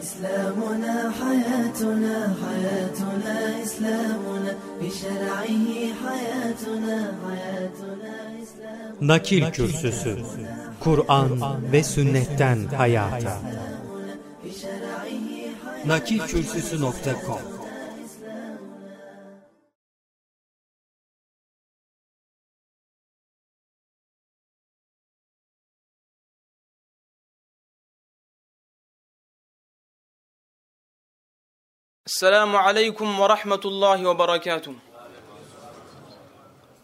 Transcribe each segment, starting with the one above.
إسلامنا حياتنا حياتنا إسلامنا بشرعه حياتنا حياتنا إسلامنا Nakil Kürsüsü Kur'an ve Sünnetten Hayata Nakilkürsüsü.com السلام عليكم ورحمة الله وبركاته.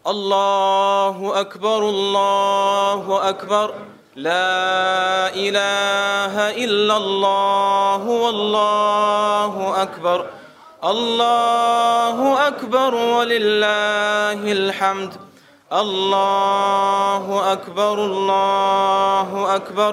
الله أكبر الله أكبر. لا إله إلا الله والله أكبر. الله أكبر ولله الحمد. الله أكبر الله أكبر.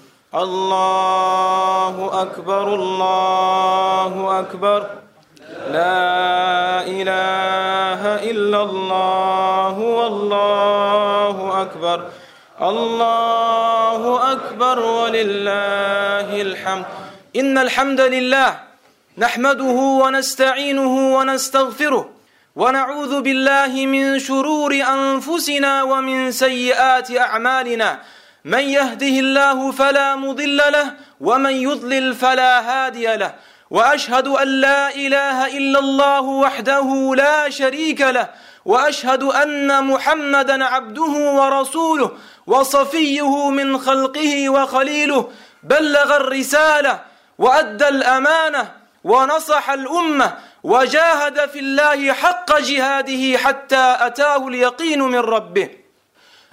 الله أكبر الله أكبر. لا إله إلا الله والله أكبر. الله أكبر ولله الحمد. إن الحمد لله نحمده ونستعينه ونستغفره ونعوذ بالله من شرور أنفسنا ومن سيئات أعمالنا. من يهده الله فلا مضل له ومن يضلل فلا هادي له. وأشهد أن لا إله إلا الله وحده لا شريك له وأشهد أن محمدا عبده ورسوله وصفيه من خلقه وخليله بلغ الرسالة وأدى الأمانة ونصح الأمة وجاهد في الله حق جهاده حتى أتاه اليقين من ربه.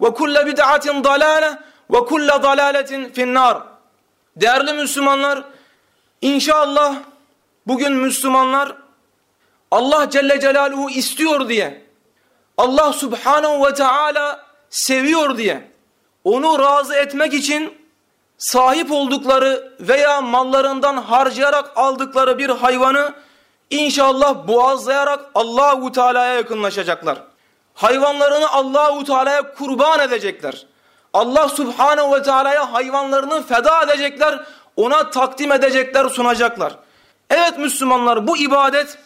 ve kulle bid'atin dalale ve kulle dalaletin finnar. Değerli Müslümanlar, inşallah bugün Müslümanlar Allah Celle Celaluhu istiyor diye, Allah Subhanahu ve Teala seviyor diye, onu razı etmek için sahip oldukları veya mallarından harcayarak aldıkları bir hayvanı inşallah boğazlayarak Allahu Teala'ya yakınlaşacaklar. Hayvanlarını Allahu Teala'ya kurban edecekler. Allah Subhanahu ve Teala'ya hayvanlarını feda edecekler, ona takdim edecekler, sunacaklar. Evet Müslümanlar bu ibadet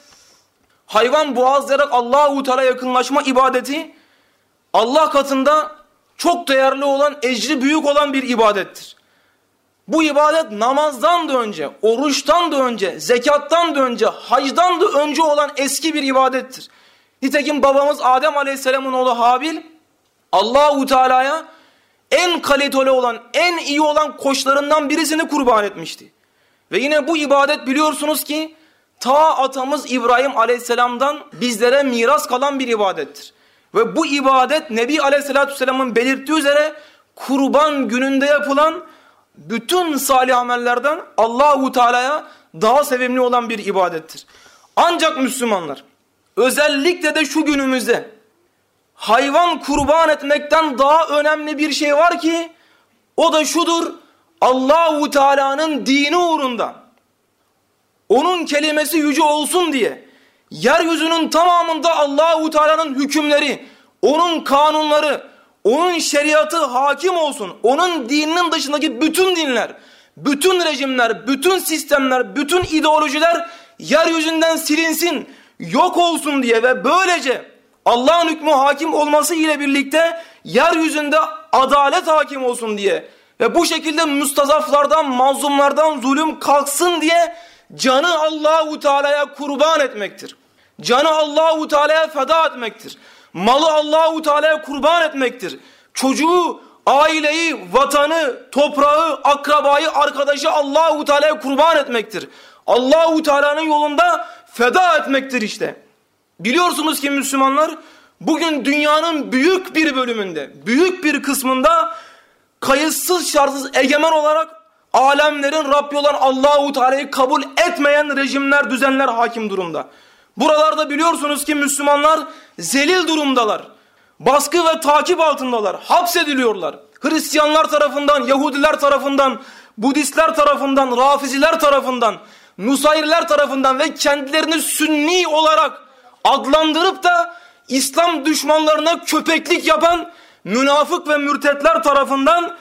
hayvan boğazlayarak Allahu Teala yakınlaşma ibadeti Allah katında çok değerli olan, ecri büyük olan bir ibadettir. Bu ibadet namazdan da önce, oruçtan da önce, zekattan da önce, hacdan da önce olan eski bir ibadettir. Nitekim babamız Adem Aleyhisselam'ın oğlu Habil Allahu Teala'ya en kaliteli olan, en iyi olan koçlarından birisini kurban etmişti. Ve yine bu ibadet biliyorsunuz ki ta atamız İbrahim Aleyhisselam'dan bizlere miras kalan bir ibadettir. Ve bu ibadet Nebi Aleyhisselatü Vesselam'ın belirttiği üzere kurban gününde yapılan bütün salih amellerden Allahu Teala'ya daha sevimli olan bir ibadettir. Ancak Müslümanlar özellikle de şu günümüzde hayvan kurban etmekten daha önemli bir şey var ki o da şudur Allahu Teala'nın dini uğrunda onun kelimesi yüce olsun diye yeryüzünün tamamında Allahu Teala'nın hükümleri, onun kanunları, onun şeriatı hakim olsun. Onun dininin dışındaki bütün dinler, bütün rejimler, bütün sistemler, bütün ideolojiler yeryüzünden silinsin, yok olsun diye ve böylece Allah'ın hükmü hakim olması ile birlikte yeryüzünde adalet hakim olsun diye ve bu şekilde müstazaflardan, mazlumlardan zulüm kalksın diye canı Allahu Teala'ya kurban etmektir. Canı Allahu Teala'ya feda etmektir. Malı Allahu Teala'ya kurban etmektir. Çocuğu, aileyi, vatanı, toprağı, akrabayı, arkadaşı Allahu Teala'ya kurban etmektir. Allahu Teala'nın yolunda feda etmektir işte. Biliyorsunuz ki Müslümanlar bugün dünyanın büyük bir bölümünde, büyük bir kısmında kayıtsız şartsız egemen olarak alemlerin Rabbi olan Allahu Teala'yı kabul etmeyen rejimler, düzenler hakim durumda. Buralarda biliyorsunuz ki Müslümanlar zelil durumdalar. Baskı ve takip altındalar. Hapsediliyorlar. Hristiyanlar tarafından, Yahudiler tarafından, Budistler tarafından, Rafiziler tarafından, Nusayriler tarafından ve kendilerini Sünni olarak adlandırıp da İslam düşmanlarına köpeklik yapan münafık ve mürtetler tarafından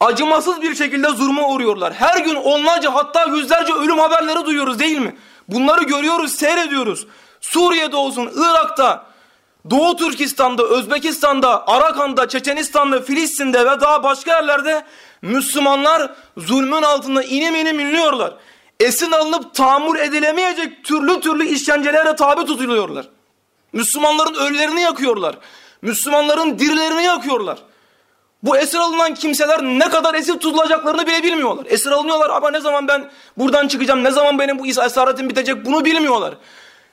acımasız bir şekilde zulme uğruyorlar. Her gün onlarca hatta yüzlerce ölüm haberleri duyuyoruz değil mi? Bunları görüyoruz, seyrediyoruz. Suriye'de olsun, Irak'ta, Doğu Türkistan'da, Özbekistan'da, Arakan'da, Çeçenistan'da, Filistin'de ve daha başka yerlerde Müslümanlar zulmün altında inim inim inliyorlar. Esin alınıp tahammül edilemeyecek türlü türlü işkencelere tabi tutuluyorlar. Müslümanların ölülerini yakıyorlar. Müslümanların dirilerini yakıyorlar. Bu esir alınan kimseler ne kadar esir tutulacaklarını bile bilmiyorlar. Esir alınıyorlar ama ne zaman ben buradan çıkacağım, ne zaman benim bu esaretim bitecek bunu bilmiyorlar.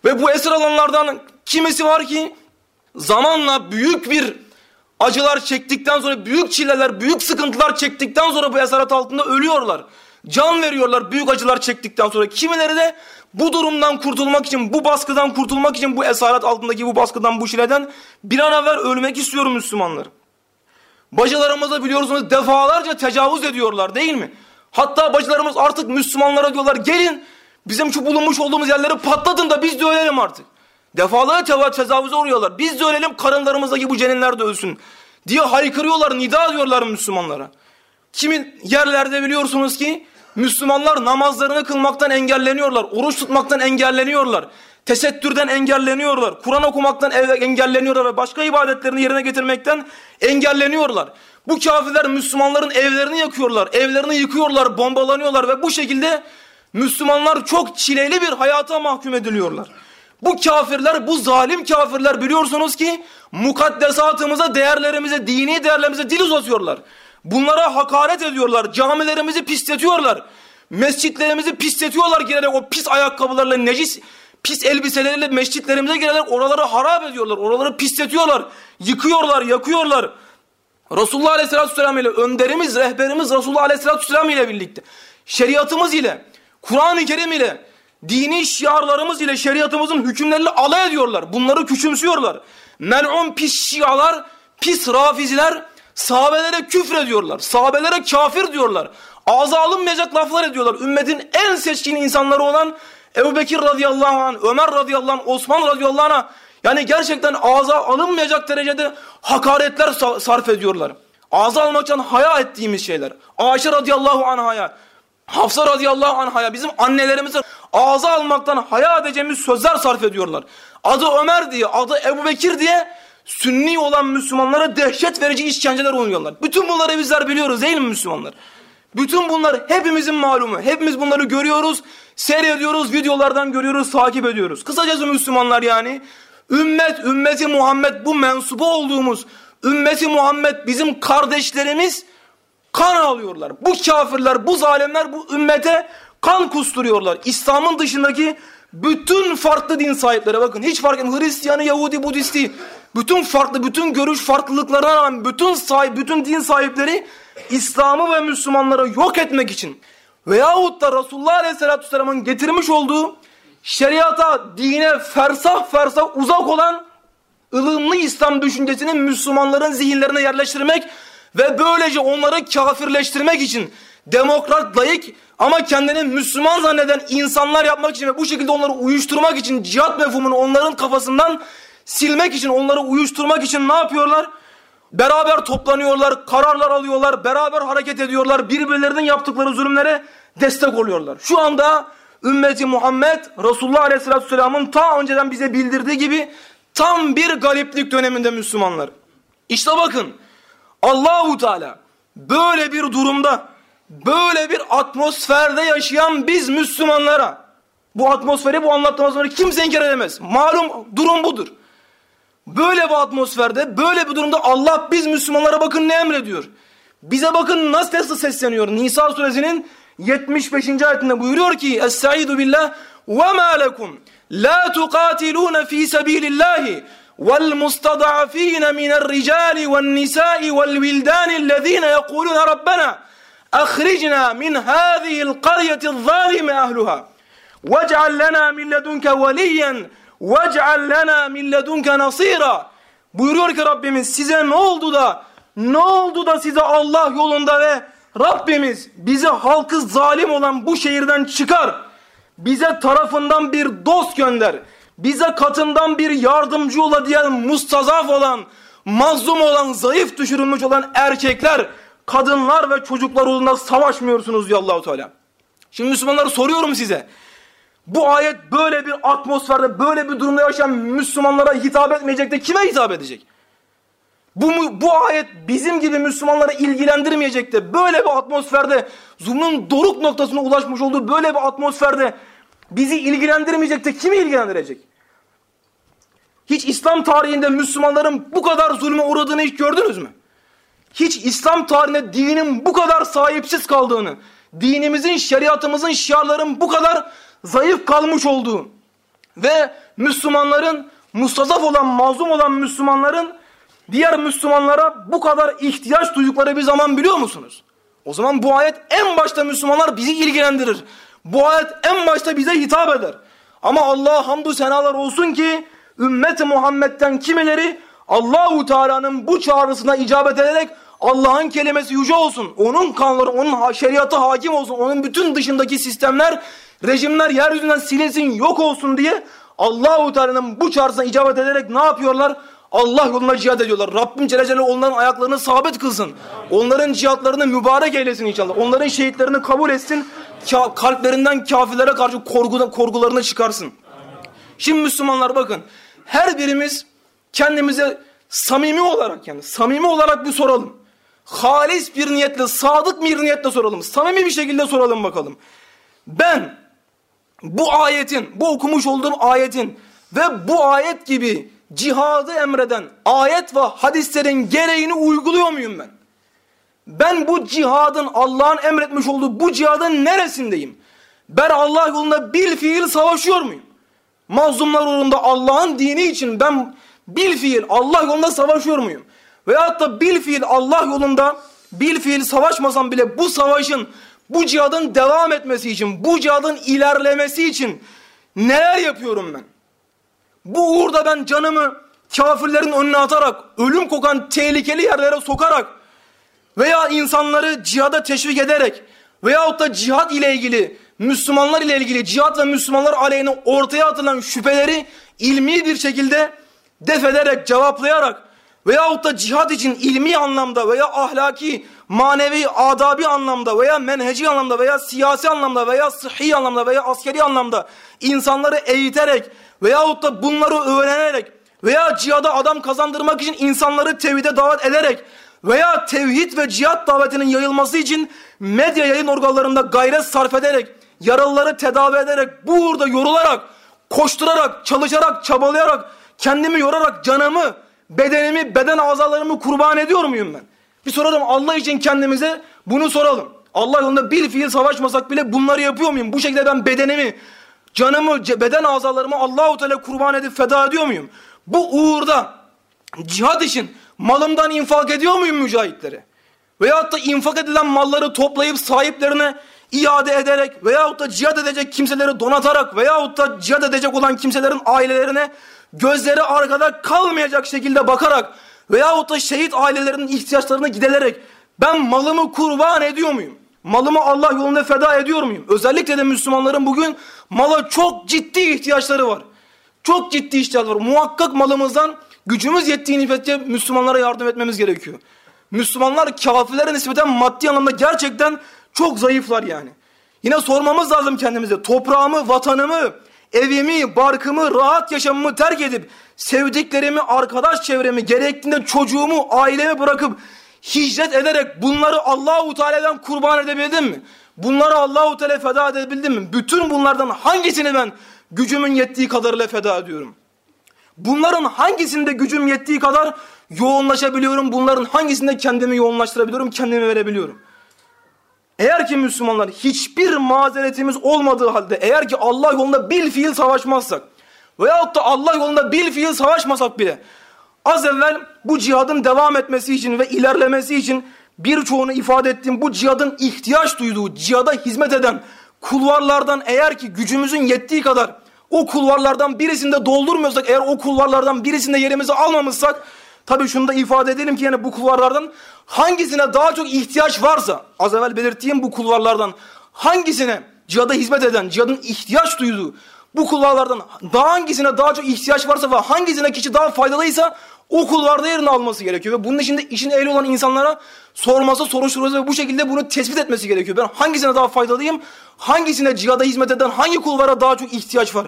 Ve bu esir alanlardan kimisi var ki zamanla büyük bir acılar çektikten sonra, büyük çileler, büyük sıkıntılar çektikten sonra bu esaret altında ölüyorlar. Can veriyorlar büyük acılar çektikten sonra. Kimileri de bu durumdan kurtulmak için, bu baskıdan kurtulmak için, bu esaret altındaki bu baskıdan, bu çileden bir an evvel ölmek istiyorum Müslümanlar. Bacılarımıza biliyorsunuz defalarca tecavüz ediyorlar değil mi? Hatta bacılarımız artık Müslümanlara diyorlar gelin bizim şu bulunmuş olduğumuz yerleri patlatın da biz de ölelim artık. Defalarca tecavüze uğruyorlar. Biz de ölelim karınlarımızdaki bu ceninler de ölsün diye haykırıyorlar, nida diyorlar Müslümanlara. Kimin yerlerde biliyorsunuz ki Müslümanlar namazlarını kılmaktan engelleniyorlar, oruç tutmaktan engelleniyorlar, tesettürden engelleniyorlar, Kur'an okumaktan engelleniyorlar ve başka ibadetlerini yerine getirmekten engelleniyorlar. Bu kafirler Müslümanların evlerini yakıyorlar, evlerini yıkıyorlar, bombalanıyorlar ve bu şekilde Müslümanlar çok çileli bir hayata mahkum ediliyorlar. Bu kafirler, bu zalim kafirler biliyorsunuz ki mukaddesatımıza, değerlerimize, dini değerlerimize dil uzatıyorlar. Bunlara hakaret ediyorlar, camilerimizi pisletiyorlar. Mescitlerimizi pisletiyorlar girerek o pis ayakkabılarla, necis pis elbiseleriyle mescitlerimize girerek oraları harap ediyorlar. Oraları pisletiyorlar, yıkıyorlar, yakıyorlar. Resulullah Aleyhisselatü Vesselam ile önderimiz, rehberimiz Resulullah Aleyhisselatü Vesselam ile birlikte şeriatımız ile, Kur'an-ı Kerim ile, dini şiarlarımız ile şeriatımızın hükümleriyle alay ediyorlar. Bunları küçümsüyorlar. mel'un pis şialar, pis rafiziler sahabelere küfür ediyorlar. Sahabelere kafir diyorlar. Ağza alınmayacak laflar ediyorlar. Ümmetin en seçkin insanları olan Ebu Bekir radıyallahu anh, Ömer radıyallahu anh, Osman radıyallahu anh yani gerçekten ağza alınmayacak derecede hakaretler sarf ediyorlar. Ağza almaktan haya ettiğimiz şeyler. Ayşe radıyallahu anhaya, Hafsa radıyallahu anhaya, bizim annelerimize ağza almaktan haya edeceğimiz sözler sarf ediyorlar. Adı Ömer diye, adı Ebu Bekir diye Sünni olan Müslümanlara dehşet verici işkenceler oynuyorlar. Bütün bunları bizler biliyoruz değil mi Müslümanlar? Bütün bunlar hepimizin malumu. Hepimiz bunları görüyoruz, seyrediyoruz, videolardan görüyoruz, takip ediyoruz. Kısacası Müslümanlar yani ümmet, ümmeti Muhammed bu mensubu olduğumuz ümmeti Muhammed bizim kardeşlerimiz kan alıyorlar. Bu kafirler, bu zalimler bu ümmete kan kusturuyorlar. İslam'ın dışındaki bütün farklı din sahipleri bakın hiç fark etmiyor. Hristiyanı, Yahudi, Budisti bütün farklı, bütün görüş farklılıklarına rağmen bütün sahip, bütün din sahipleri İslam'ı ve Müslümanları yok etmek için veyahut da Resulullah Aleyhisselatü Vesselam'ın getirmiş olduğu şeriata, dine fersah fersah uzak olan ılımlı İslam düşüncesini Müslümanların zihinlerine yerleştirmek ve böylece onları kafirleştirmek için demokrat, layık ama kendini Müslüman zanneden insanlar yapmak için ve bu şekilde onları uyuşturmak için cihat mefhumunu onların kafasından silmek için, onları uyuşturmak için ne yapıyorlar? Beraber toplanıyorlar, kararlar alıyorlar, beraber hareket ediyorlar, birbirlerinin yaptıkları zulümlere destek oluyorlar. Şu anda ümmeti Muhammed Resulullah Aleyhisselatü Vesselam'ın ta önceden bize bildirdiği gibi tam bir galiplik döneminde Müslümanlar. İşte bakın Allahu Teala böyle bir durumda böyle bir atmosferde yaşayan biz Müslümanlara bu atmosferi bu anlattığımız kimse inkar edemez. Malum durum budur. Böyle bir atmosferde, böyle bir durumda Allah biz Müslümanlara bakın ne emrediyor. Bize bakın nasıl sesleniyor. Nisa suresinin 75. ayetinde buyuruyor ki Estaizu billah ve ma lekum la tuqatilun fi sabilillahi vel mustada'afin minel ricali vel nisa'i vel vildani ellezine yekulun rabbena akhrijna min hâzihil qaryeti zâlime ahluha vec'al lena min ledunke veliyen وَجْعَلْ لَنَا مِنْ لَدُنْكَ نَصِيرًا Buyuruyor ki Rabbimiz size ne oldu da ne oldu da size Allah yolunda ve Rabbimiz bizi halkı zalim olan bu şehirden çıkar. Bize tarafından bir dost gönder. Bize katından bir yardımcı ola diyen mustazaf olan, mazlum olan, zayıf düşürülmüş olan erkekler, kadınlar ve çocuklar uğruna savaşmıyorsunuz diyor Allahu Teala. Şimdi Müslümanlar soruyorum size. Bu ayet böyle bir atmosferde, böyle bir durumda yaşayan Müslümanlara hitap etmeyecek de kime hitap edecek? Bu, bu ayet bizim gibi Müslümanları ilgilendirmeyecek de böyle bir atmosferde zulmün doruk noktasına ulaşmış olduğu böyle bir atmosferde bizi ilgilendirmeyecek de kimi ilgilendirecek? Hiç İslam tarihinde Müslümanların bu kadar zulme uğradığını hiç gördünüz mü? Hiç İslam tarihinde dinin bu kadar sahipsiz kaldığını, dinimizin, şeriatımızın, şiarların bu kadar zayıf kalmış olduğu ve Müslümanların mustazaf olan, mazlum olan Müslümanların diğer Müslümanlara bu kadar ihtiyaç duydukları bir zaman biliyor musunuz? O zaman bu ayet en başta Müslümanlar bizi ilgilendirir. Bu ayet en başta bize hitap eder. Ama Allah'a hamdü senalar olsun ki ümmet Muhammed'den kimileri Allahu Teala'nın bu çağrısına icabet ederek Allah'ın kelimesi yüce olsun. Onun kanları, onun şeriatı hakim olsun. Onun bütün dışındaki sistemler rejimler yeryüzünden silinsin yok olsun diye Allahu Teala'nın bu çağrısına icabet ederek ne yapıyorlar? Allah yoluna cihad ediyorlar. Rabbim Celle Celaluhu onların ayaklarını sabit kılsın. Onların cihatlarını mübarek eylesin inşallah. Onların şehitlerini kabul etsin. Ka kalplerinden kafirlere karşı korgu korgularını çıkarsın. Şimdi Müslümanlar bakın. Her birimiz kendimize samimi olarak yani samimi olarak bir soralım. Halis bir niyetle, sadık bir niyetle soralım. Samimi bir şekilde soralım bakalım. Ben bu ayetin, bu okumuş olduğum ayetin ve bu ayet gibi cihadı emreden ayet ve hadislerin gereğini uyguluyor muyum ben? Ben bu cihadın Allah'ın emretmiş olduğu bu cihadın neresindeyim? Ben Allah yolunda bil fiil savaşıyor muyum? Mazlumlar uğrunda Allah'ın dini için ben bil fiil Allah yolunda savaşıyor muyum? Veyahut da bil fiil Allah yolunda bil fiil savaşmasam bile bu savaşın bu cihadın devam etmesi için, bu cihadın ilerlemesi için neler yapıyorum ben? Bu uğurda ben canımı kafirlerin önüne atarak, ölüm kokan tehlikeli yerlere sokarak veya insanları cihada teşvik ederek veyahut da cihat ile ilgili, Müslümanlar ile ilgili cihat ve Müslümanlar aleyhine ortaya atılan şüpheleri ilmi bir şekilde def ederek, cevaplayarak veyahut da cihat için ilmi anlamda veya ahlaki, manevi, adabi anlamda veya menheci anlamda veya siyasi anlamda veya sıhhi anlamda veya askeri anlamda insanları eğiterek veyahut da bunları öğrenerek veya cihada adam kazandırmak için insanları tevhide davet ederek veya tevhid ve cihat davetinin yayılması için medya yayın organlarında gayret sarf ederek, yaralıları tedavi ederek, bu uğurda yorularak, koşturarak, çalışarak, çabalayarak, kendimi yorarak canımı, bedenimi, beden azalarımı kurban ediyor muyum ben? Bir soralım Allah için kendimize bunu soralım. Allah yolunda bir fiil savaşmasak bile bunları yapıyor muyum? Bu şekilde ben bedenimi, canımı, beden azalarımı Allahu Teala kurban edip feda ediyor muyum? Bu uğurda cihad için malımdan infak ediyor muyum mücahitleri? Veyahut da infak edilen malları toplayıp sahiplerine iade ederek veyahut da cihad edecek kimseleri donatarak veyahut da cihad edecek olan kimselerin ailelerine gözleri arkada kalmayacak şekilde bakarak veyahut da şehit ailelerinin ihtiyaçlarını gidererek ben malımı kurban ediyor muyum? Malımı Allah yolunda feda ediyor muyum? Özellikle de Müslümanların bugün mala çok ciddi ihtiyaçları var. Çok ciddi ihtiyaçları var. Muhakkak malımızdan gücümüz yettiği nispetçe Müslümanlara yardım etmemiz gerekiyor. Müslümanlar kafirlere nispeten maddi anlamda gerçekten çok zayıflar yani. Yine sormamız lazım kendimize. Toprağımı, vatanımı, evimi, barkımı, rahat yaşamımı terk edip sevdiklerimi, arkadaş çevremi, gerektiğinde çocuğumu, ailemi bırakıp hicret ederek bunları Allahu Teala'dan kurban edebildim mi? Bunları Allahu Teala feda edebildim mi? Bütün bunlardan hangisini ben gücümün yettiği kadarıyla feda ediyorum? Bunların hangisinde gücüm yettiği kadar yoğunlaşabiliyorum? Bunların hangisinde kendimi yoğunlaştırabiliyorum, kendimi verebiliyorum? Eğer ki Müslümanlar hiçbir mazeretimiz olmadığı halde eğer ki Allah yolunda bil fiil savaşmazsak veyahut da Allah yolunda bil fiil savaşmasak bile az evvel bu cihadın devam etmesi için ve ilerlemesi için birçoğunu ifade ettiğim bu cihadın ihtiyaç duyduğu, cihada hizmet eden kulvarlardan eğer ki gücümüzün yettiği kadar o kulvarlardan birisinde doldurmuyorsak eğer o kulvarlardan birisinde yerimizi almamışsak tabi şunu da ifade edelim ki yani bu kulvarlardan hangisine daha çok ihtiyaç varsa az evvel belirttiğim bu kulvarlardan hangisine cihada hizmet eden, cihadın ihtiyaç duyduğu bu kulvarlardan daha hangisine daha çok ihtiyaç varsa ve hangisine kişi daha faydalıysa o kulvarda yerini alması gerekiyor. Ve bunun içinde işin ehli olan insanlara sorması, soruşturması ve bu şekilde bunu tespit etmesi gerekiyor. Ben hangisine daha faydalıyım, hangisine cihada hizmet eden, hangi kulvara daha çok ihtiyaç var.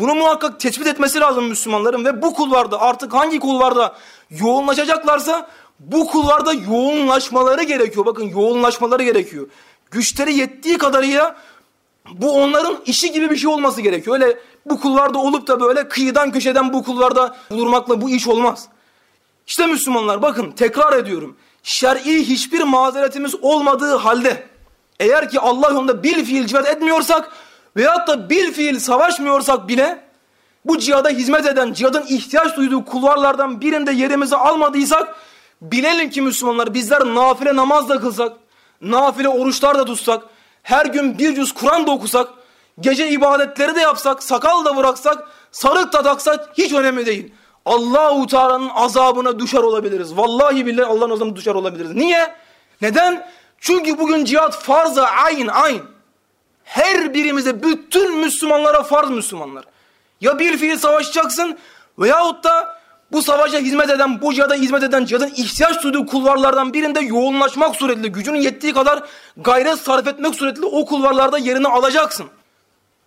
Bunu muhakkak tespit etmesi lazım Müslümanların ve bu kulvarda artık hangi kulvarda yoğunlaşacaklarsa bu kulvarda yoğunlaşmaları gerekiyor. Bakın yoğunlaşmaları gerekiyor. Güçleri yettiği kadarıyla bu onların işi gibi bir şey olması gerekiyor. Öyle bu kulvarda olup da böyle kıyıdan köşeden bu kulvarda bulurmakla bu iş olmaz. İşte Müslümanlar bakın tekrar ediyorum. Şer'i hiçbir mazeretimiz olmadığı halde eğer ki Allah yolunda bir fiil cihat etmiyorsak veyahut da bir fiil savaşmıyorsak bile bu cihada hizmet eden, cihadın ihtiyaç duyduğu kulvarlardan birinde yerimizi almadıysak bilelim ki Müslümanlar bizler nafile namaz da kılsak, nafile oruçlar da tutsak, her gün bir cüz Kur'an da okusak, gece ibadetleri de yapsak, sakal da bıraksak, sarık da taksak hiç önemli değil. Allahu Teala'nın azabına düşer olabiliriz. Vallahi billahi Allah'ın azabına düşer olabiliriz. Niye? Neden? Çünkü bugün cihat farz ayn ayn. Her birimize bütün Müslümanlara farz Müslümanlar. Ya bir fiil savaşacaksın veyahut da bu savaşa hizmet eden, bu cihada hizmet eden, cihadın ihtiyaç duyduğu kulvarlardan birinde yoğunlaşmak suretiyle, gücünün yettiği kadar gayret sarf etmek suretiyle o kulvarlarda yerini alacaksın.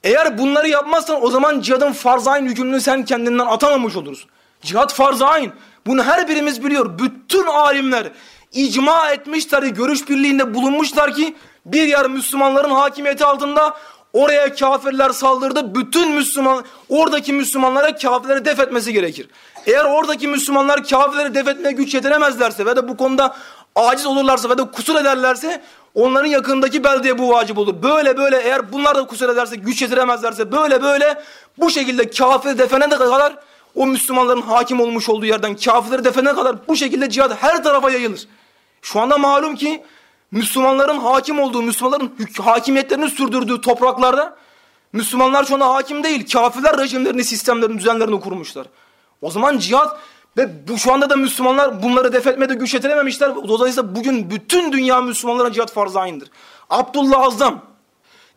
Eğer bunları yapmazsan o zaman cihadın farz-ı yükümlülüğünü sen kendinden atamamış olursun. Cihat farz-ı ayn. Bunu her birimiz biliyor. Bütün alimler icma etmişler, görüş birliğinde bulunmuşlar ki bir yer Müslümanların hakimiyeti altında oraya kafirler saldırdı. Bütün Müslüman, oradaki Müslümanlara kafirleri def etmesi gerekir. Eğer oradaki Müslümanlar kafirleri def etmeye güç yetiremezlerse ve de bu konuda aciz olurlarsa ve de kusur ederlerse onların yakındaki beldeye bu vacip olur. Böyle böyle eğer bunlar da kusur ederse, güç yetiremezlerse böyle böyle bu şekilde kafir defene de kadar o Müslümanların hakim olmuş olduğu yerden kafirleri defene kadar bu şekilde cihad her tarafa yayılır. Şu anda malum ki Müslümanların hakim olduğu, Müslümanların hakimiyetlerini sürdürdüğü topraklarda Müslümanlar şu anda hakim değil. Kafirler rejimlerini, sistemlerini, düzenlerini kurmuşlar. O zaman cihat ve bu şu anda da Müslümanlar bunları def etmede güç yetirememişler. Dolayısıyla bugün bütün dünya Müslümanlara cihat farz-ı aynıdır. Abdullah Azam,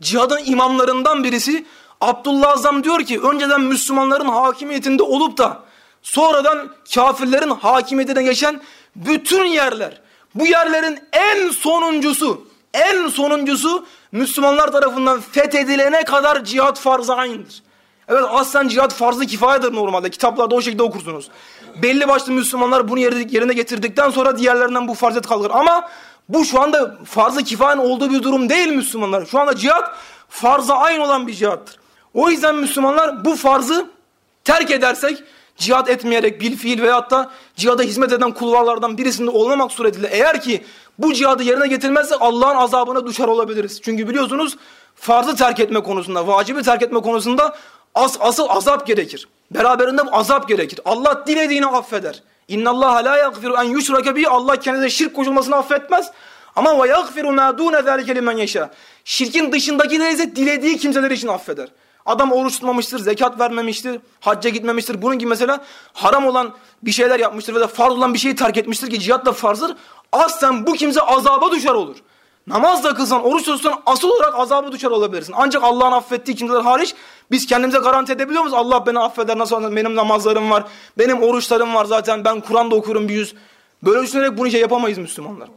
cihadın imamlarından birisi Abdullah Azam diyor ki önceden Müslümanların hakimiyetinde olup da sonradan kafirlerin hakimiyetine geçen bütün yerler, bu yerlerin en sonuncusu, en sonuncusu Müslümanlar tarafından fethedilene kadar cihat farz-ı aynıdır. Evet aslen cihat farz-ı kifayedir normalde. Kitaplarda o şekilde okursunuz. Belli başlı Müslümanlar bunu yerine getirdikten sonra diğerlerinden bu farziyet kalkar. Ama bu şu anda farz-ı kifayenin olduğu bir durum değil Müslümanlar. Şu anda cihat farz-ı ayn olan bir cihattır. O yüzden Müslümanlar bu farzı terk edersek cihat etmeyerek bil fiil veyahut da cihada hizmet eden kulvarlardan birisinde olmamak suretiyle eğer ki bu cihadı yerine getirmezsek Allah'ın azabına düşer olabiliriz. Çünkü biliyorsunuz farzı terk etme konusunda, vacibi terk etme konusunda as, asıl azap gerekir. Beraberinde azap gerekir. Allah dilediğini affeder. İnna Allah la yaghfiru en yushrake bi Allah kendine şirk koşulmasını affetmez. Ama ve yaghfiru ma dun zalike limen yasha. Şirkin dışındakileri ise dilediği kimseler için affeder. Adam oruç tutmamıştır, zekat vermemiştir, hacca gitmemiştir. Bunun gibi mesela haram olan bir şeyler yapmıştır ve de farz olan bir şeyi terk etmiştir ki cihat da farzdır. Aslen bu kimse azaba düşer olur. Namaz da kılsan, oruç tutsan asıl olarak azabı düşer olabilirsin. Ancak Allah'ın affettiği kimseler hariç biz kendimize garanti edebiliyor muyuz? Allah beni affeder, nasıl benim namazlarım var, benim oruçlarım var zaten, ben Kur'an'da okurum bir yüz. Böyle düşünerek bunu şey yapamayız Müslümanlar.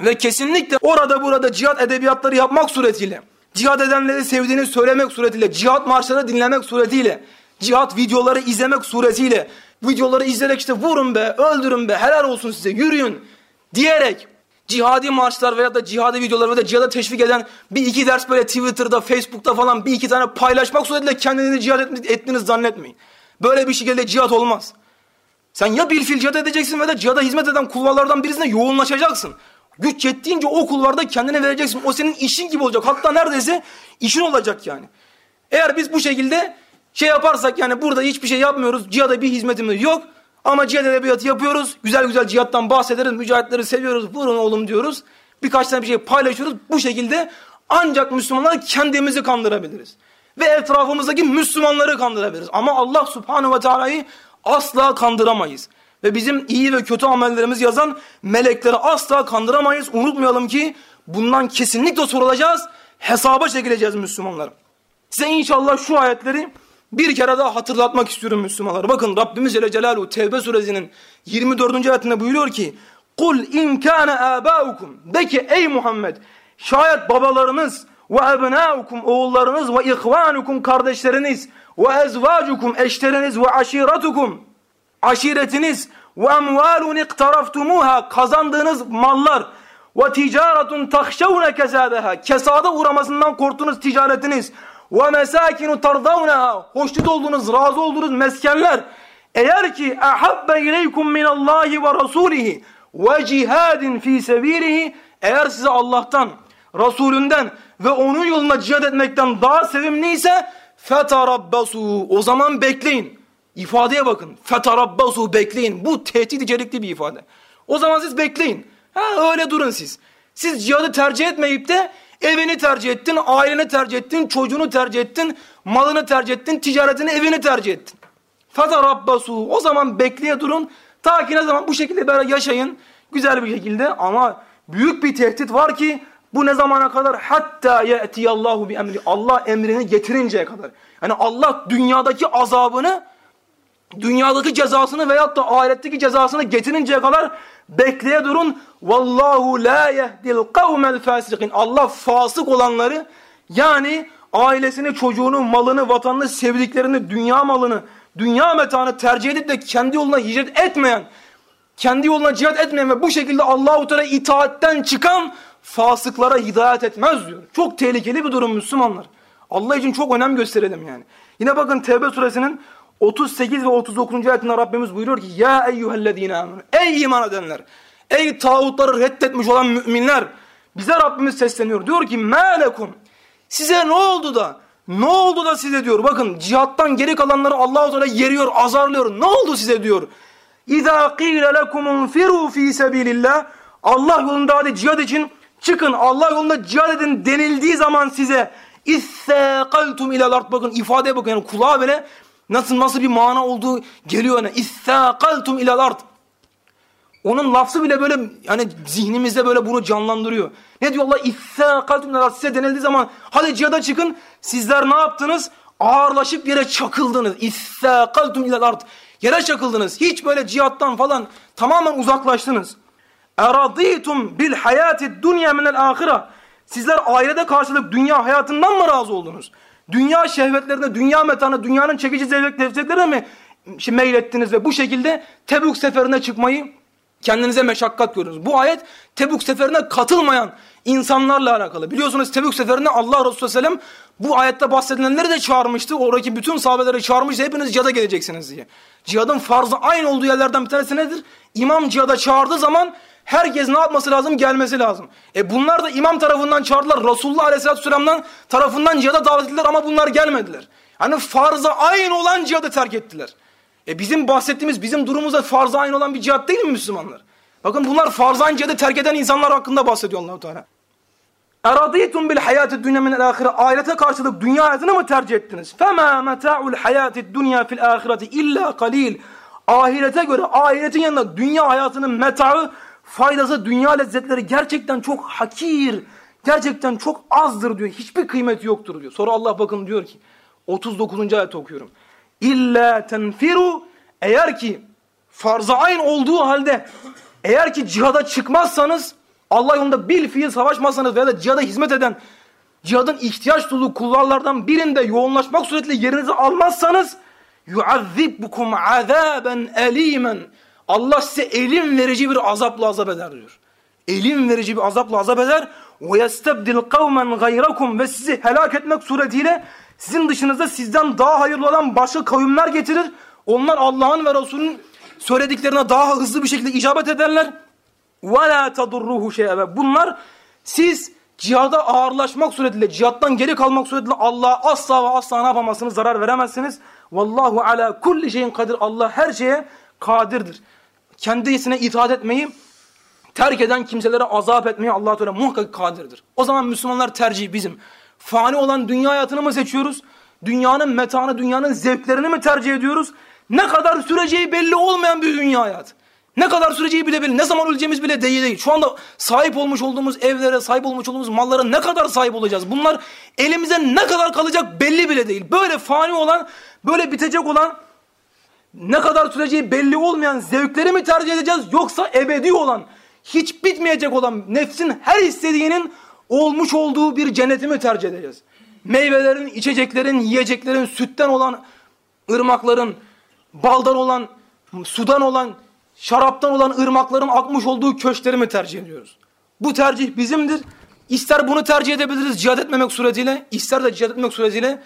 Ve kesinlikle orada burada cihat edebiyatları yapmak suretiyle, cihat edenleri sevdiğini söylemek suretiyle, cihat marşları dinlemek suretiyle, cihat videoları izlemek suretiyle, videoları izleyerek işte vurun be, öldürün be, helal olsun size, yürüyün diyerek cihadi marşlar veya da cihadi videolar veya da cihada teşvik eden bir iki ders böyle Twitter'da, Facebook'ta falan bir iki tane paylaşmak suretiyle kendinizi cihad ettiğiniz zannetmeyin. Böyle bir şekilde cihat olmaz. Sen ya bir fil cihat edeceksin veya da cihada hizmet eden kulvarlardan birisine yoğunlaşacaksın. Güç yettiğince o kulvarda kendine vereceksin. O senin işin gibi olacak. Hatta neredeyse işin olacak yani. Eğer biz bu şekilde şey yaparsak yani burada hiçbir şey yapmıyoruz. Cihada bir hizmetimiz yok. Ama cihad edebiyatı yapıyoruz. Güzel güzel cihattan bahsederiz. Mücahitleri seviyoruz. Vurun oğlum diyoruz. Birkaç tane bir şey paylaşıyoruz. Bu şekilde ancak Müslümanlar kendimizi kandırabiliriz. Ve etrafımızdaki Müslümanları kandırabiliriz. Ama Allah subhanehu ve teala'yı asla kandıramayız. Ve bizim iyi ve kötü amellerimiz yazan melekleri asla kandıramayız. Unutmayalım ki bundan kesinlikle sorulacağız. Hesaba çekileceğiz Müslümanlar. Size inşallah şu ayetleri bir kere daha hatırlatmak istiyorum Müslümanlar. Bakın Rabbimiz Celle Celaluhu Tevbe suresinin 24. ayetinde buyuruyor ki Kul in kana abaukum de ki ey Muhammed şayet babalarınız ve ebnaukum oğullarınız ve ihvanukum kardeşleriniz ve ezvacukum eşleriniz ve aşiretukum aşiretiniz ve emvalun iktaraftumuha kazandığınız mallar. Ve ticaretun tahşevne kesadaha kesada uğramasından korktuğunuz ticaretiniz. Ve mesakinu tardavnaha hoşnut olduğunuz, razı olduğunuz meskenler. Eğer ki ahabbe ileykum minallahi ve rasulihi ve cihadin fi sebilihi eğer size Allah'tan, Resulünden ve onun yoluna cihad etmekten daha sevimliyse fetarabbasu o zaman bekleyin. İfadeye bakın. Fetarabbasu bekleyin. Bu tehdit içerikli bir ifade. O zaman siz bekleyin. Ha öyle durun siz. Siz cihadı tercih etmeyip de Evini tercih ettin, aileni tercih ettin, çocuğunu tercih ettin, malını tercih ettin, ticaretini, evini tercih ettin. Fetarabbasu. O zaman bekleye durun. Ta ki ne zaman bu şekilde beraber yaşayın. Güzel bir şekilde ama büyük bir tehdit var ki bu ne zamana kadar? Hatta ye'tiyallahu bi emri. Allah emrini getirinceye kadar. Yani Allah dünyadaki azabını, dünyadaki cezasını veyahut da ahiretteki cezasını getirinceye kadar bekleye durun. Vallahu la yehdil kavmel fasikin. Allah fasık olanları yani ailesini, çocuğunu, malını, vatanını, sevdiklerini, dünya malını, dünya metanı tercih edip de kendi yoluna hicret etmeyen, kendi yoluna cihat etmeyen ve bu şekilde Allahu Teala itaatten çıkan fasıklara hidayet etmez diyor. Çok tehlikeli bir durum Müslümanlar. Allah için çok önem gösterelim yani. Yine bakın Tevbe suresinin 38 ve 39. ayetinde Rabbimiz buyuruyor ki Ya eyyühellezine amenu Ey iman edenler Ey tağutları reddetmiş olan müminler bize Rabbimiz sesleniyor. Diyor ki melekum size ne oldu da ne oldu da size diyor. Bakın cihattan geri kalanları Allah-u Teala yeriyor, azarlıyor. Ne oldu size diyor. İza qila lekum unfiru fi sabilillah Allah yolunda hadi cihad için çıkın. Allah yolunda cihad edin denildiği zaman size İthâkaltum ilal art bakın ifadeye bakın yani kulağa böyle Nasıl nasıl bir mana olduğu geliyor ona. İthâkaltum ilal ard. Onun lafzı bile böyle yani zihnimizde böyle bunu canlandırıyor. Ne diyor Allah? İthâkaltum ilal ard. Size denildiği zaman hadi cihada çıkın. Sizler ne yaptınız? Ağırlaşıp yere çakıldınız. İthâkaltum ilal ard. Yere çakıldınız. Hiç böyle cihattan falan tamamen uzaklaştınız. Eraditum bil hayati dunya minel ahira. Sizler ahirete karşılık dünya hayatından mı razı oldunuz? Dünya şehvetlerine, dünya metanı, dünyanın çekici zevk lezzetlerine mi meylettiniz ve bu şekilde Tebuk seferine çıkmayı kendinize meşakkat görüyorsunuz. Bu ayet Tebuk seferine katılmayan insanlarla alakalı. Biliyorsunuz Tebuk seferine Allah Resulü Sellem bu ayette bahsedilenleri de çağırmıştı. Oradaki bütün sahabeleri çağırmıştı. Hepiniz cihada geleceksiniz diye. Cihadın farzı aynı olduğu yerlerden bir tanesi nedir? İmam cihada çağırdığı zaman herkes ne yapması lazım? Gelmesi lazım. E bunlar da imam tarafından çağırdılar. Resulullah Aleyhisselatü Vesselam'dan tarafından cihada davet edildiler ama bunlar gelmediler. Yani farza aynı olan cihadı terk ettiler. E bizim bahsettiğimiz, bizim durumumuzda farza aynı olan bir cihat değil mi Müslümanlar? Bakın bunlar farza aynı cihadı terk eden insanlar hakkında bahsediyor allah Teala. Bil hayâti dünya minel âhire. Ahirete karşılık dünya hayatını mı tercih ettiniz? Fema meta'ul hayâti dünya fil âhireti illa kalil. Ahirete göre ahiretin yanında dünya hayatının metaı, faydası, dünya lezzetleri gerçekten çok hakir, gerçekten çok azdır diyor. Hiçbir kıymeti yoktur diyor. Sonra Allah bakın diyor ki 39. ayet okuyorum. İlla tenfiru eğer ki farza ayn olduğu halde eğer ki cihada çıkmazsanız Allah yolunda bil fiil savaşmazsanız veya da cihada hizmet eden cihadın ihtiyaç dolu kullarlardan birinde yoğunlaşmak suretiyle yerinizi almazsanız yuazzibbukum azaben elimen Allah size elim verici bir azapla azap eder diyor. Elim verici bir azapla azap eder. Ve yestebdil kavmen gayrakum ve sizi helak etmek suretiyle sizin dışınızda sizden daha hayırlı olan başka kavimler getirir. Onlar Allah'ın ve Resul'ün söylediklerine daha hızlı bir şekilde icabet ederler. وَلَا تَضُرُّهُ شَيْئًا Bunlar siz cihada ağırlaşmak suretiyle, cihattan geri kalmak suretiyle Allah'a asla ve asla ne yapamazsınız, zarar veremezsiniz. Vallahu ala kulli şeyin kadir. Allah her şeye kadirdir. Kendisine itaat etmeyi, terk eden kimselere azap etmeyi allah Teala muhakkak kadirdir. O zaman Müslümanlar tercih bizim. Fani olan dünya hayatını mı seçiyoruz? Dünyanın metanı, dünyanın zevklerini mi tercih ediyoruz? Ne kadar süreceği belli olmayan bir dünya hayatı. Ne kadar süreceği bile belli. Ne zaman öleceğimiz bile değil değil. Şu anda sahip olmuş olduğumuz evlere, sahip olmuş olduğumuz mallara ne kadar sahip olacağız? Bunlar elimize ne kadar kalacak belli bile değil. Böyle fani olan, böyle bitecek olan, ne kadar süreceği belli olmayan zevkleri mi tercih edeceğiz? Yoksa ebedi olan, hiç bitmeyecek olan, nefsin her istediğinin olmuş olduğu bir cenneti mi tercih edeceğiz? Meyvelerin, içeceklerin, yiyeceklerin, sütten olan, ırmakların, baldan olan, sudan olan, şaraptan olan ırmakların akmış olduğu köşkleri mi tercih ediyoruz? Bu tercih bizimdir. İster bunu tercih edebiliriz cihad etmemek suretiyle, ister de cihad etmek suretiyle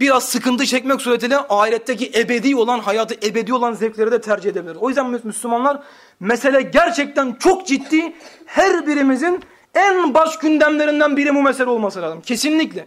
biraz sıkıntı çekmek suretiyle ahiretteki ebedi olan hayatı, ebedi olan zevkleri de tercih edebiliriz. O yüzden Müslümanlar mesele gerçekten çok ciddi. Her birimizin en baş gündemlerinden biri bu mesele olması lazım. Kesinlikle.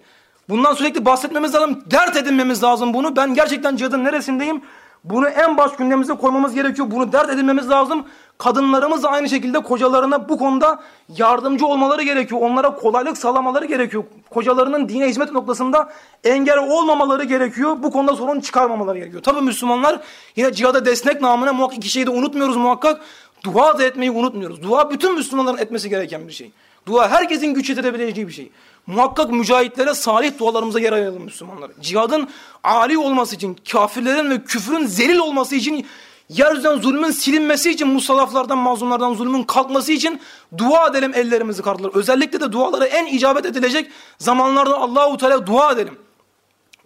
Bundan sürekli bahsetmemiz lazım, dert edinmemiz lazım bunu. Ben gerçekten cihadın neresindeyim? Bunu en baş gündemimize koymamız gerekiyor. Bunu dert edinmemiz lazım. Kadınlarımız aynı şekilde kocalarına bu konuda yardımcı olmaları gerekiyor. Onlara kolaylık sağlamaları gerekiyor. Kocalarının dine hizmet noktasında engel olmamaları gerekiyor. Bu konuda sorun çıkarmamaları gerekiyor. Tabi Müslümanlar yine cihada destek namına muhakkak iki şeyi de unutmuyoruz muhakkak. Dua da etmeyi unutmuyoruz. Dua bütün Müslümanların etmesi gereken bir şey. Dua herkesin güç yetirebileceği bir şey. Muhakkak mücahitlere salih dualarımıza yer ayıralım Müslümanlar. Cihadın âli olması için, kafirlerin ve küfrün zelil olması için, yeryüzünden zulmün silinmesi için, musalaflardan, mazlumlardan zulmün kalkması için dua edelim ellerimizi kaldırır. Özellikle de duaları en icabet edilecek zamanlarda Allahu Teala dua edelim.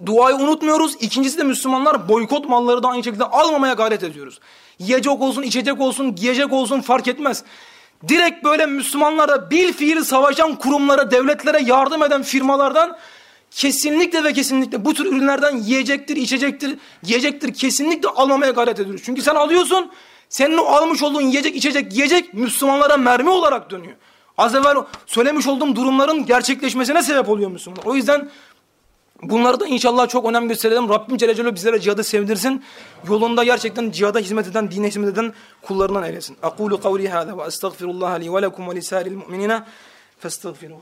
Duayı unutmuyoruz. İkincisi de Müslümanlar boykot malları da aynı şekilde almamaya gayret ediyoruz. Yiyecek olsun, içecek olsun, giyecek olsun fark etmez. Direkt böyle Müslümanlara bil fiili savaşan kurumlara, devletlere yardım eden firmalardan kesinlikle ve kesinlikle bu tür ürünlerden yiyecektir, içecektir, yiyecektir kesinlikle almamaya gayret ediyoruz. Çünkü sen alıyorsun, senin o almış olduğun yiyecek, içecek, yiyecek Müslümanlara mermi olarak dönüyor. Az evvel söylemiş olduğum durumların gerçekleşmesine sebep oluyor Müslümanlar. O yüzden Bunları da inşallah çok önem gösterelim. Rabbim Celle Celaluhu bizlere cihadı sevdirsin. Yolunda gerçekten cihada hizmet eden, dine hizmet eden kullarından eylesin. Aqulu kavli hâzâ ve estağfirullah li ve lekum ve lisâril mu'minine festağfiruhu.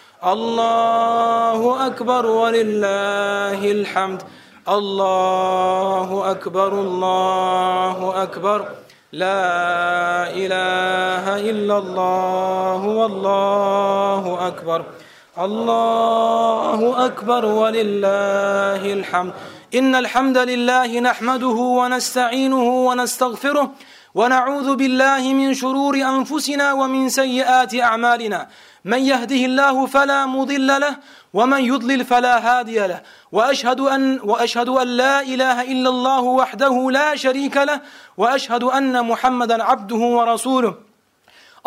الله أكبر ولله الحمد. الله أكبر الله أكبر. لا إله إلا الله والله أكبر. الله أكبر ولله الحمد. إن الحمد لله نحمده ونستعينه ونستغفره ونعوذ بالله من شرور أنفسنا ومن سيئات أعمالنا. من يهده الله فلا مضل له ومن يضلل فلا هادي له. وأشهد أن, وأشهد أن لا إله إلا الله وحده لا شريك له وأشهد أن محمدا عبده ورسوله.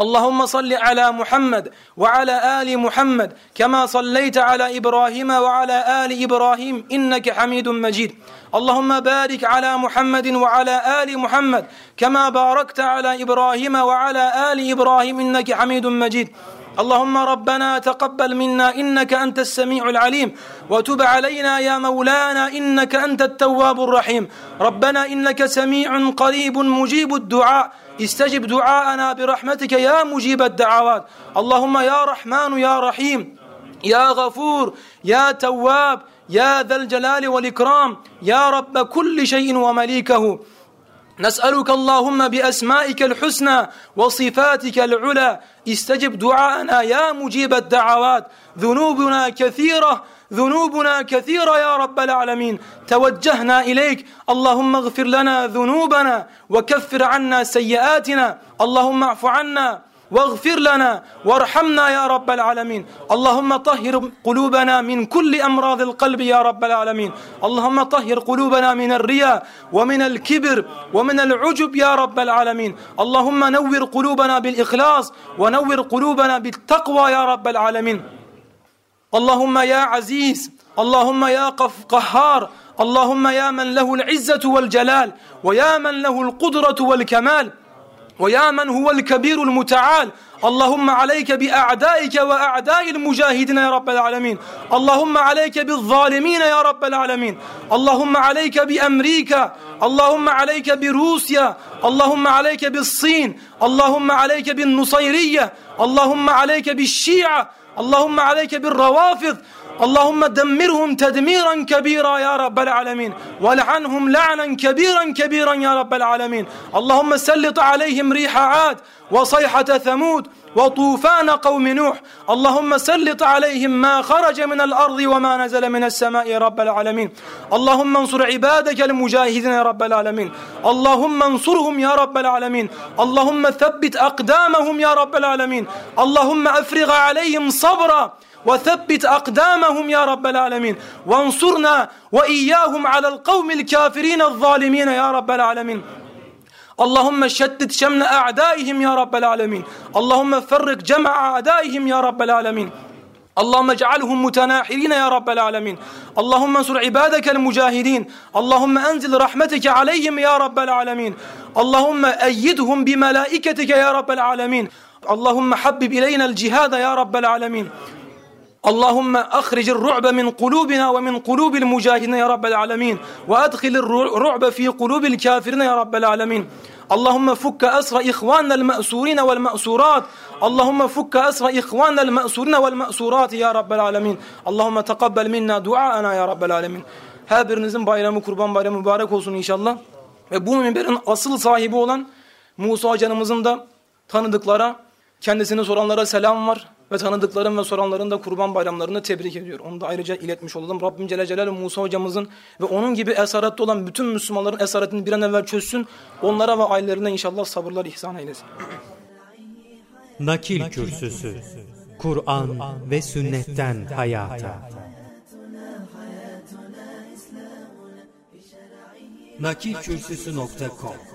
اللهم صل على محمد وعلى آل محمد كما صليت على إبراهيم وعلى آل إبراهيم إنك حميد مجيد. اللهم بارك على محمد وعلى آل محمد كما باركت على إبراهيم وعلى آل إبراهيم إنك حميد مجيد. اللهم ربنا تقبل منا إنك أنت السميع العليم وتب علينا يا مولانا إنك أنت التواب الرحيم ربنا إنك سميع قريب مجيب الدعاء استجب دعاءنا برحمتك يا مجيب الدعوات اللهم يا رحمن يا رحيم يا غفور يا تواب يا ذا الجلال والإكرام يا رب كل شيء ومليكه نسألك اللهم بأسمائك الحسنى وصفاتك العلى. استجب دعاءنا يا مجيب الدعوات. ذنوبنا كثيرة ذنوبنا كثيرة يا رب العالمين. توجهنا إليك. اللهم اغفر لنا ذنوبنا وكفر عنا سيئاتنا. اللهم اعف عنا. واغفر لنا وارحمنا يا رب العالمين. اللهم طهر قلوبنا من كل أمراض القلب يا رب العالمين. اللهم طهر قلوبنا من الرياء ومن الكبر ومن العجب يا رب العالمين. اللهم نور قلوبنا بالإخلاص ونور قلوبنا بالتقوى يا رب العالمين. اللهم يا عزيز اللهم يا قهار اللهم يا من له العزة والجلال ويا من له القدرة والكمال. ويا من هو الكبير المتعال. اللهم عليك بأعدائك وأعداء المجاهدين يا رب العالمين. اللهم عليك بالظالمين يا رب العالمين. اللهم عليك بأمريكا. اللهم عليك بروسيا. اللهم عليك بالصين. اللهم عليك بالنصيرية. اللهم عليك بالشيعة. اللهم عليك بالروافض. اللهم دمرهم تدميرا كبيرا يا رب العالمين ولعنهم لعنا كبيرا كبيرا يا رب العالمين. اللهم سلط عليهم ريح عاد وصيحة ثمود وطوفان قوم نوح. اللهم سلط عليهم ما خرج من الأرض وما نزل من السماء يا رب العالمين. اللهم انصر عبادك المجاهدين يا رب العالمين. اللهم انصرهم يا رب العالمين. اللهم ثبت أقدامهم يا رب العالمين. اللهم أفرغ عليهم صبرا وثبت أقدامهم يا رب العالمين. وانصرنا وإياهم على القوم الكافرين الظالمين يا رب العالمين. اللهم شتت شمل أعدائهم يا رب العالمين. اللهم فرق جمع أعدائهم يا رب العالمين. اللهم اجعلهم متناحرين يا رب العالمين. اللهم انصر عبادك المجاهدين. اللهم أنزل رحمتك عليهم يا رب العالمين. اللهم أيدهم بملائكتك يا رب العالمين. اللهم حبب إلينا الجهاد يا رب العالمين. Allahümme ahricir ru'be min kulubina ve min kulubil mücahidine ya Rabbel alemin. Ve edhilir ru'be fi kulubil kafirine ya Rabbel alemin. Allahümme fukka esra ihvanel me'surine vel me'surat. Allahümme fukka esra ihvanel me'surine vel me'surat ya Rabbel alemin. Allahümme tekabbel minna duaena ya Rabbel alemin. Her birinizin bayramı kurban bayramı mübarek olsun inşallah. Ve bu minberin asıl sahibi olan Musa canımızın da tanıdıklara, kendisini soranlara selam var. Ve tanıdıkların ve soranların da kurban bayramlarını tebrik ediyor. Onu da ayrıca iletmiş olalım. Rabbim Celle Celaluhu Musa hocamızın ve onun gibi esaretli olan bütün Müslümanların esaretini bir an evvel çözsün. Onlara ve ailelerine inşallah sabırlar ihsan eylesin. Nakil Kürsüsü Kur'an ve sünnetten hayata nakilkürsüsü.com